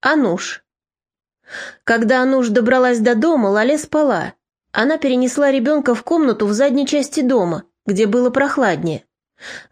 Ануш. Когда Ануш добралась до дома, Лале спала. Она перенесла ребенка в комнату в задней части дома, где было прохладнее.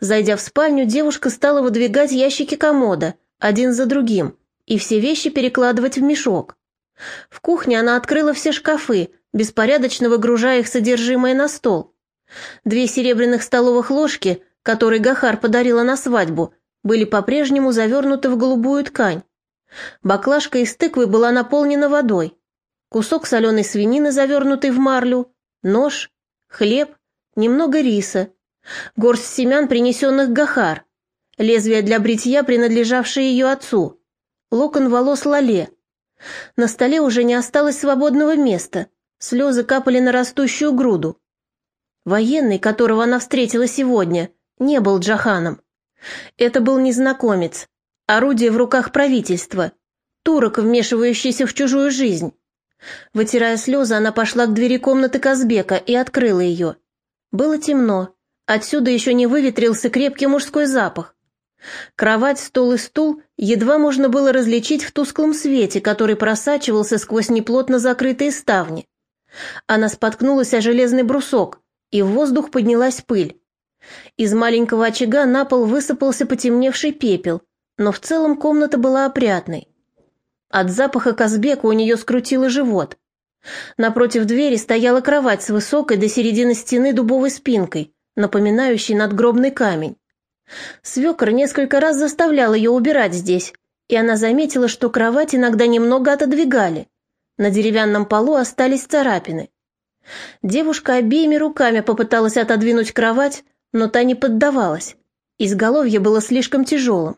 Зайдя в спальню, девушка стала выдвигать ящики комода, один за другим, и все вещи перекладывать в мешок. В кухне она открыла все шкафы, беспорядочно выгружая их содержимое на стол. Две серебряных столовых ложки, которые Гахар подарила на свадьбу, были по-прежнему завернуты в голубую ткань. Баклажка из тыквы была наполнена водой. Кусок соленой свинины, завернутый в марлю, нож, хлеб, немного риса, горсть семян, принесенных Гахар, лезвие для бритья, принадлежавшее ее отцу, локон волос Лале. На столе уже не осталось свободного места, слезы капали на растущую груду. Военный, которого она встретила сегодня, не был Джаханом. Это был незнакомец, орудие в руках правительства, турок, вмешивающийся в чужую жизнь. Вытирая слезы, она пошла к двери комнаты Казбека и открыла ее. Было темно, отсюда еще не выветрился крепкий мужской запах. Кровать, стол и стул едва можно было различить в тусклом свете, который просачивался сквозь неплотно закрытые ставни. Она споткнулась о железный брусок, и в воздух поднялась пыль. Из маленького очага на пол высыпался потемневший пепел, но в целом комната была опрятной. От запаха Казбека у нее скрутило живот. Напротив двери стояла кровать с высокой до середины стены дубовой спинкой, напоминающей надгробный камень. Свекор несколько раз заставлял ее убирать здесь, и она заметила, что кровать иногда немного отодвигали. На деревянном полу остались царапины. Девушка обеими руками попыталась отодвинуть кровать, но та не поддавалась. Изголовье было слишком тяжелым.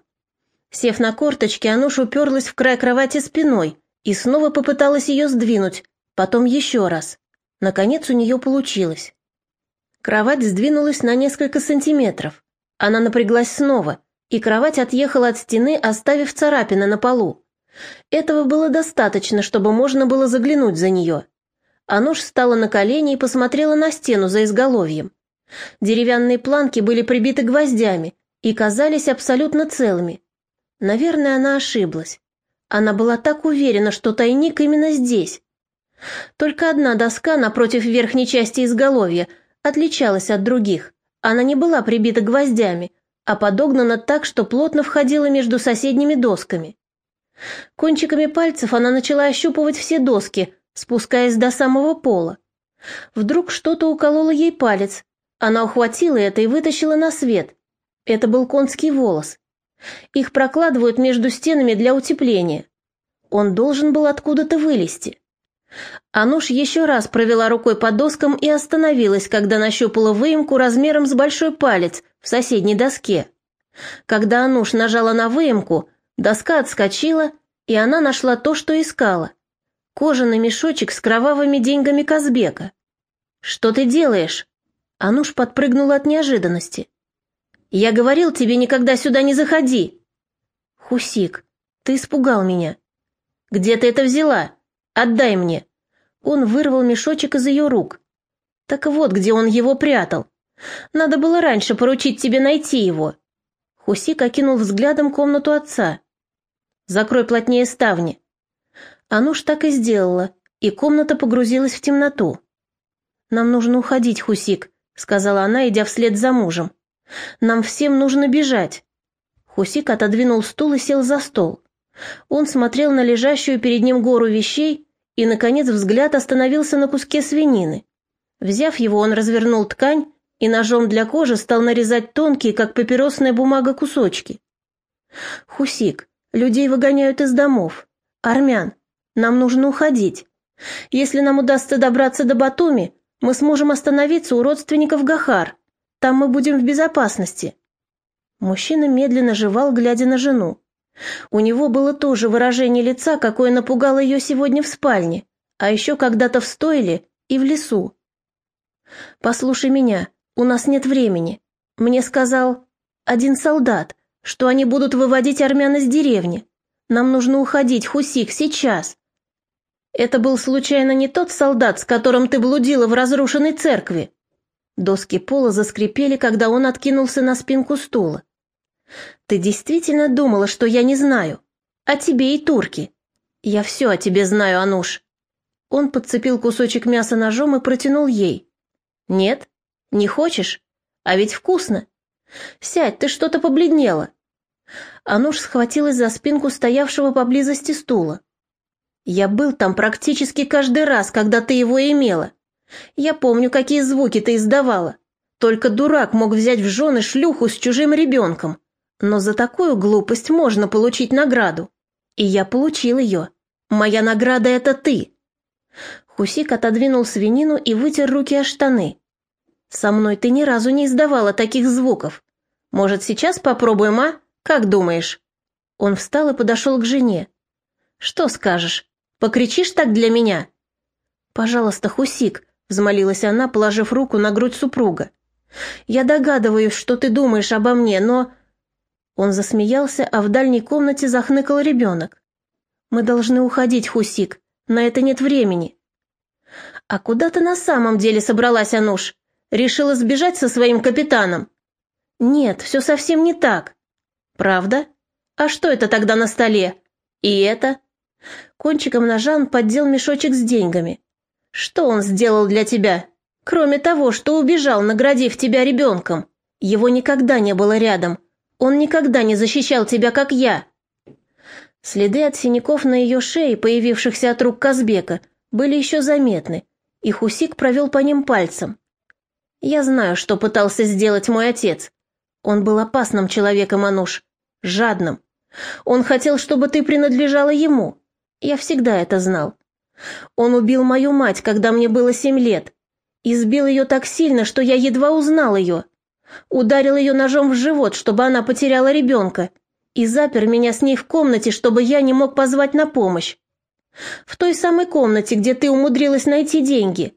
Сев на корточки, Ануш уперлась в край кровати спиной и снова попыталась ее сдвинуть, потом еще раз. Наконец у нее получилось. Кровать сдвинулась на несколько сантиметров. Она напряглась снова, и кровать отъехала от стены, оставив царапины на полу. Этого было достаточно, чтобы можно было заглянуть за нее. Ануш встала на колени и посмотрела на стену за изголовьем. Деревянные планки были прибиты гвоздями и казались абсолютно целыми. Наверное, она ошиблась. Она была так уверена, что тайник именно здесь. Только одна доска напротив верхней части изголовья отличалась от других. Она не была прибита гвоздями, а подогнана так, что плотно входила между соседними досками. Кончиками пальцев она начала ощупывать все доски, спускаясь до самого пола. Вдруг что-то укололо ей палец. Она ухватила это и вытащила на свет. Это был конский волос. Их прокладывают между стенами для утепления. Он должен был откуда-то вылезти. Ануш еще раз провела рукой по доскам и остановилась, когда нащупала выемку размером с большой палец в соседней доске. Когда Ануш нажала на выемку, доска отскочила, и она нашла то, что искала. Кожаный мешочек с кровавыми деньгами Казбека. «Что ты делаешь?» Ануш подпрыгнула от неожиданности. Я говорил тебе никогда сюда не заходи. Хусик, ты испугал меня. Где ты это взяла? Отдай мне. Он вырвал мешочек из ее рук. Так вот, где он его прятал. Надо было раньше поручить тебе найти его. Хусик окинул взглядом комнату отца. Закрой плотнее ставни. Ануш так и сделала, и комната погрузилась в темноту. Нам нужно уходить, Хусик, сказала она, идя вслед за мужем. Нам всем нужно бежать. Хусик отодвинул стул и сел за стол. Он смотрел на лежащую перед ним гору вещей, и, наконец, взгляд остановился на куске свинины. Взяв его, он развернул ткань и ножом для кожи стал нарезать тонкие, как папиросная бумага, кусочки. «Хусик, людей выгоняют из домов. Армян, нам нужно уходить. Если нам удастся добраться до Батуми, мы сможем остановиться у родственников Гахар. Там мы будем в безопасности». Мужчина медленно жевал, глядя на жену. У него было то же выражение лица, какое напугало ее сегодня в спальне, а еще когда-то в стойле и в лесу. «Послушай меня, у нас нет времени. Мне сказал один солдат, что они будут выводить армян из деревни. Нам нужно уходить, Хусик, сейчас». «Это был случайно не тот солдат, с которым ты блудила в разрушенной церкви?» Доски пола заскрипели, когда он откинулся на спинку стула. «Ты действительно думала, что я не знаю? О тебе и турки. «Я все о тебе знаю, Ануш». Он подцепил кусочек мяса ножом и протянул ей. «Нет? Не хочешь? А ведь вкусно. Сядь, ты что-то побледнела». Ануш схватилась за спинку стоявшего поблизости стула. «Я был там практически каждый раз, когда ты его имела. Я помню, какие звуки ты издавала. Только дурак мог взять в жены шлюху с чужим ребенком. Но за такую глупость можно получить награду. И я получил ее. Моя награда — это ты. Хусик отодвинул свинину и вытер руки о штаны. Со мной ты ни разу не издавала таких звуков. Может, сейчас попробуем, а? Как думаешь? Он встал и подошел к жене. Что скажешь? Покричишь так для меня? Пожалуйста, Хусик, взмолилась она, положив руку на грудь супруга. Я догадываюсь, что ты думаешь обо мне, но он засмеялся, а в дальней комнате захныкал ребенок. «Мы должны уходить, Хусик. На это нет времени». «А куда ты на самом деле собралась, Ануш? Решила сбежать со своим капитаном?» «Нет, все совсем не так». «Правда? А что это тогда на столе? И это?» Кончиком ножа он поддел мешочек с деньгами. «Что он сделал для тебя? Кроме того, что убежал, наградив тебя ребенком. Его никогда не было рядом. Он никогда не защищал тебя, как я!» Следы от синяков на ее шее, появившихся от рук Казбека, были еще заметны, и Хусик провел по ним пальцем. «Я знаю, что пытался сделать мой отец. Он был опасным человеком, Ануш, жадным. Он хотел, чтобы ты принадлежала ему. Я всегда это знал. Он убил мою мать, когда мне было семь лет. Избил ее так сильно, что я едва узнал ее. Ударил ее ножом в живот, чтобы она потеряла ребенка, и запер меня с ней в комнате, чтобы я не мог позвать на помощь. В той самой комнате, где ты умудрилась найти деньги.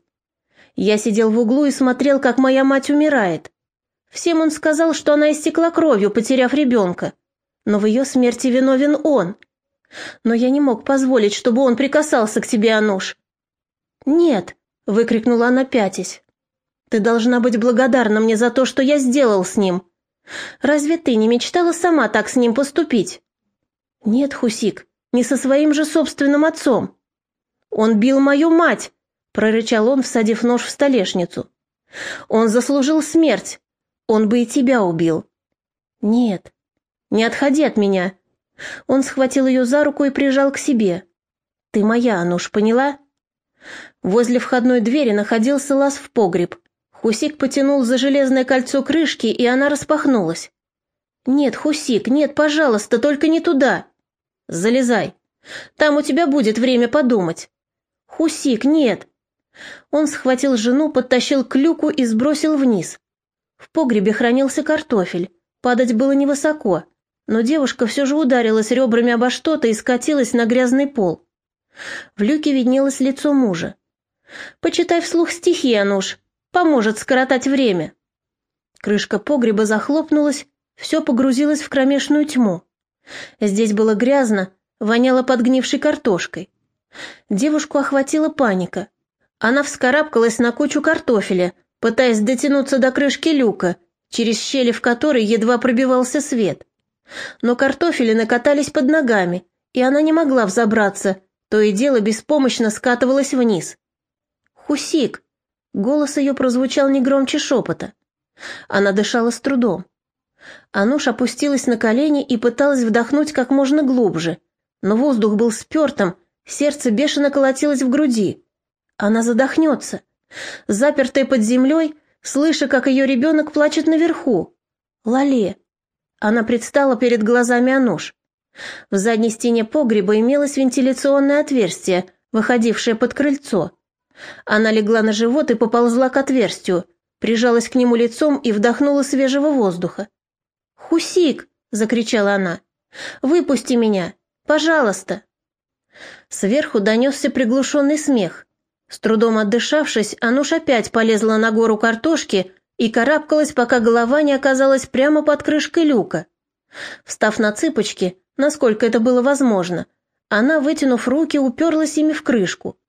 Я сидел в углу и смотрел, как моя мать умирает. Всем он сказал, что она истекла кровью, потеряв ребенка. Но в ее смерти виновен он. Но я не мог позволить, чтобы он прикасался к тебе, Ануш. «Нет!» — выкрикнула она, пятясь. Ты должна быть благодарна мне за то, что я сделал с ним. Разве ты не мечтала сама так с ним поступить? Нет, Хусик, не со своим же собственным отцом. Он бил мою мать, прорычал он, всадив нож в столешницу. Он заслужил смерть. Он бы и тебя убил. Нет, не отходи от меня. Он схватил ее за руку и прижал к себе. Ты моя, Ануш, поняла? Возле входной двери находился лаз в погреб. Хусик потянул за железное кольцо крышки, и она распахнулась. «Нет, Хусик, нет, пожалуйста, только не туда!» «Залезай. Там у тебя будет время подумать». «Хусик, нет!» Он схватил жену, подтащил к люку и сбросил вниз. В погребе хранился картофель. Падать было невысоко, но девушка все же ударилась ребрами обо что-то и скатилась на грязный пол. В люке виднелось лицо мужа. «Почитай вслух стихи, Ануш», Поможет скоротать время. Крышка погреба захлопнулась, все погрузилось в кромешную тьму. Здесь было грязно, воняло подгнившей картошкой. Девушку охватила паника. Она вскарабкалась на кучу картофеля, пытаясь дотянуться до крышки люка, через щели в которой едва пробивался свет. Но картофели накатались под ногами, и она не могла взобраться, то и дело беспомощно скатывалась вниз. «Хусик!» Голос ее прозвучал не громче шепота. Она дышала с трудом. Ануш опустилась на колени и пыталась вдохнуть как можно глубже, но воздух был спертым, сердце бешено колотилось в груди. Она задохнется. Запертая под землей, слыша, как ее ребенок плачет наверху. Лале. Она предстала перед глазами Ануш. В задней стене погреба имелось вентиляционное отверстие, выходившее под крыльцо. Она легла на живот и поползла к отверстию, прижалась к нему лицом и вдохнула свежего воздуха. «Хусик!» — закричала она. «Выпусти меня! Пожалуйста!» Сверху донесся приглушенный смех. С трудом отдышавшись, Ануш опять полезла на гору картошки и карабкалась, пока голова не оказалась прямо под крышкой люка. Встав на цыпочки, насколько это было возможно, она, вытянув руки, уперлась ими в крышку.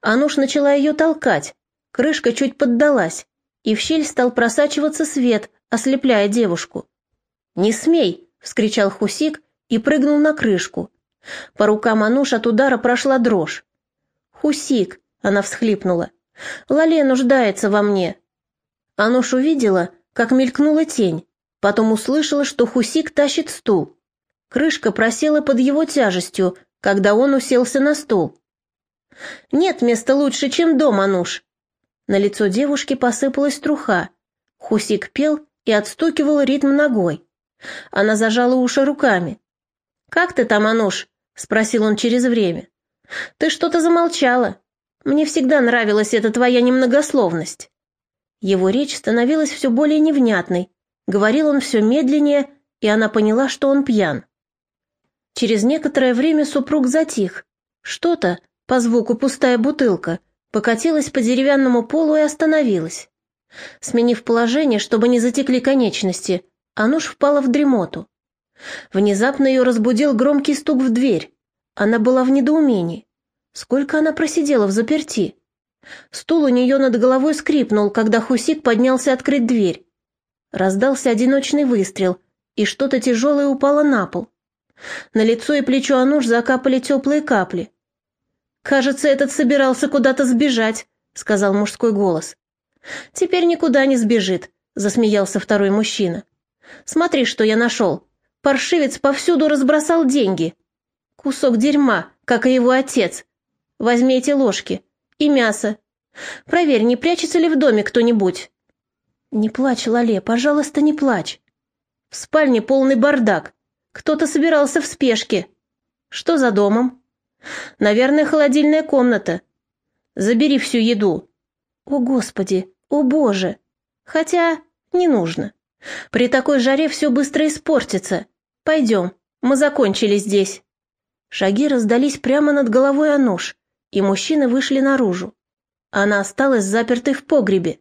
Ануш начала ее толкать. Крышка чуть поддалась, и в щель стал просачиваться свет, ослепляя девушку. «Не смей!» — вскричал Хусик и прыгнул на крышку. По рукам Ануш от удара прошла дрожь. «Хусик!» — она всхлипнула. «Лале нуждается во мне!» Ануш увидела, как мелькнула тень, потом услышала, что Хусик тащит стул. Крышка просела под его тяжестью, когда он уселся на стул. «Нет места лучше, чем дом, Ануш!» На лицо девушки посыпалась труха. Хусик пел и отстукивал ритм ногой. Она зажала уши руками. «Как ты там, Ануш?» — спросил он через время. «Ты что-то замолчала. Мне всегда нравилась эта твоя немногословность». Его речь становилась все более невнятной. Говорил он все медленнее, и она поняла, что он пьян. Через некоторое время супруг затих. Что-то, по звуку пустая бутылка, покатилась по деревянному полу и остановилась. Сменив положение, чтобы не затекли конечности, Ануш впала в дремоту. Внезапно ее разбудил громкий стук в дверь. Она была в недоумении. Сколько она просидела в заперти? Стул у нее над головой скрипнул, когда Хусик поднялся открыть дверь. Раздался одиночный выстрел, и что-то тяжелое упало на пол. На лицо и плечо Ануш закапали теплые капли. «Кажется, этот собирался куда-то сбежать», — сказал мужской голос. «Теперь никуда не сбежит», — засмеялся второй мужчина. «Смотри, что я нашел. Паршивец повсюду разбросал деньги. Кусок дерьма, как и его отец. Возьми эти ложки. И мясо. Проверь, не прячется ли в доме кто-нибудь». «Не плачь, Лале, пожалуйста, не плачь». «В спальне полный бардак. Кто-то собирался в спешке. Что за домом?» «Наверное, холодильная комната. Забери всю еду». «О, Господи! О, Боже!» «Хотя не нужно. При такой жаре все быстро испортится. Пойдем, мы закончили здесь». Шаги раздались прямо над головой Ануш, и мужчины вышли наружу. Она осталась запертой в погребе.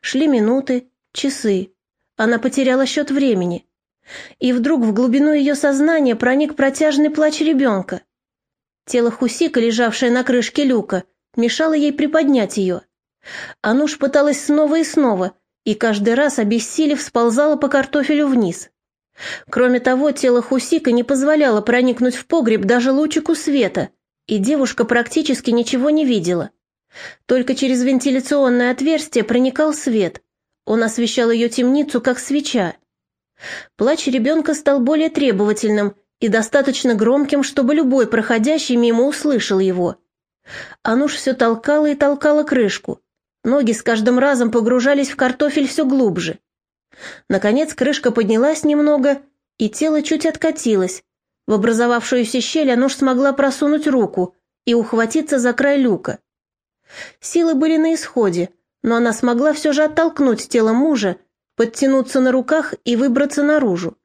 Шли минуты, часы. Она потеряла счет времени. И вдруг в глубину ее сознания проник протяжный плач ребенка. Тело Хусика, лежавшее на крышке люка, мешало ей приподнять ее. Ануш пыталась снова и снова, и каждый раз, обессилев, сползала по картофелю вниз. Кроме того, тело Хусика не позволяло проникнуть в погреб даже лучику света, и девушка практически ничего не видела. Только через вентиляционное отверстие проникал свет. Он освещал ее темницу, как свеча. Плач ребенка стал более требовательным и достаточно громким, чтобы любой проходящий мимо услышал его. Ануш все толкала и толкала крышку. Ноги с каждым разом погружались в картофель все глубже. Наконец крышка поднялась немного, и тело чуть откатилось. В образовавшуюся щель Ануш смогла просунуть руку и ухватиться за край люка. Силы были на исходе, но она смогла все же оттолкнуть тело мужа, подтянуться на руках и выбраться наружу.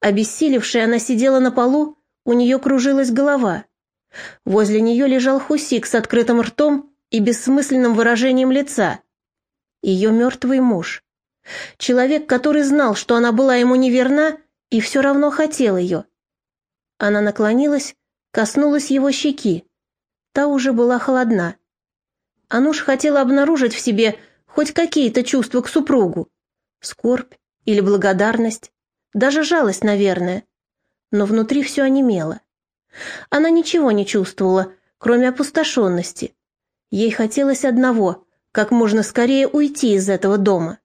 Обессилевшая она сидела на полу, у нее кружилась голова. Возле нее лежал Хусик с открытым ртом и бессмысленным выражением лица. Ее мертвый муж. Человек, который знал, что она была ему неверна и все равно хотел ее. Она наклонилась, коснулась его щеки. Та уже была холодна. Ануш хотела обнаружить в себе хоть какие-то чувства к супругу. Скорбь или благодарность, даже жалость, наверное. Но внутри все онемело. Она ничего не чувствовала, кроме опустошенности. Ей хотелось одного – как можно скорее уйти из этого дома.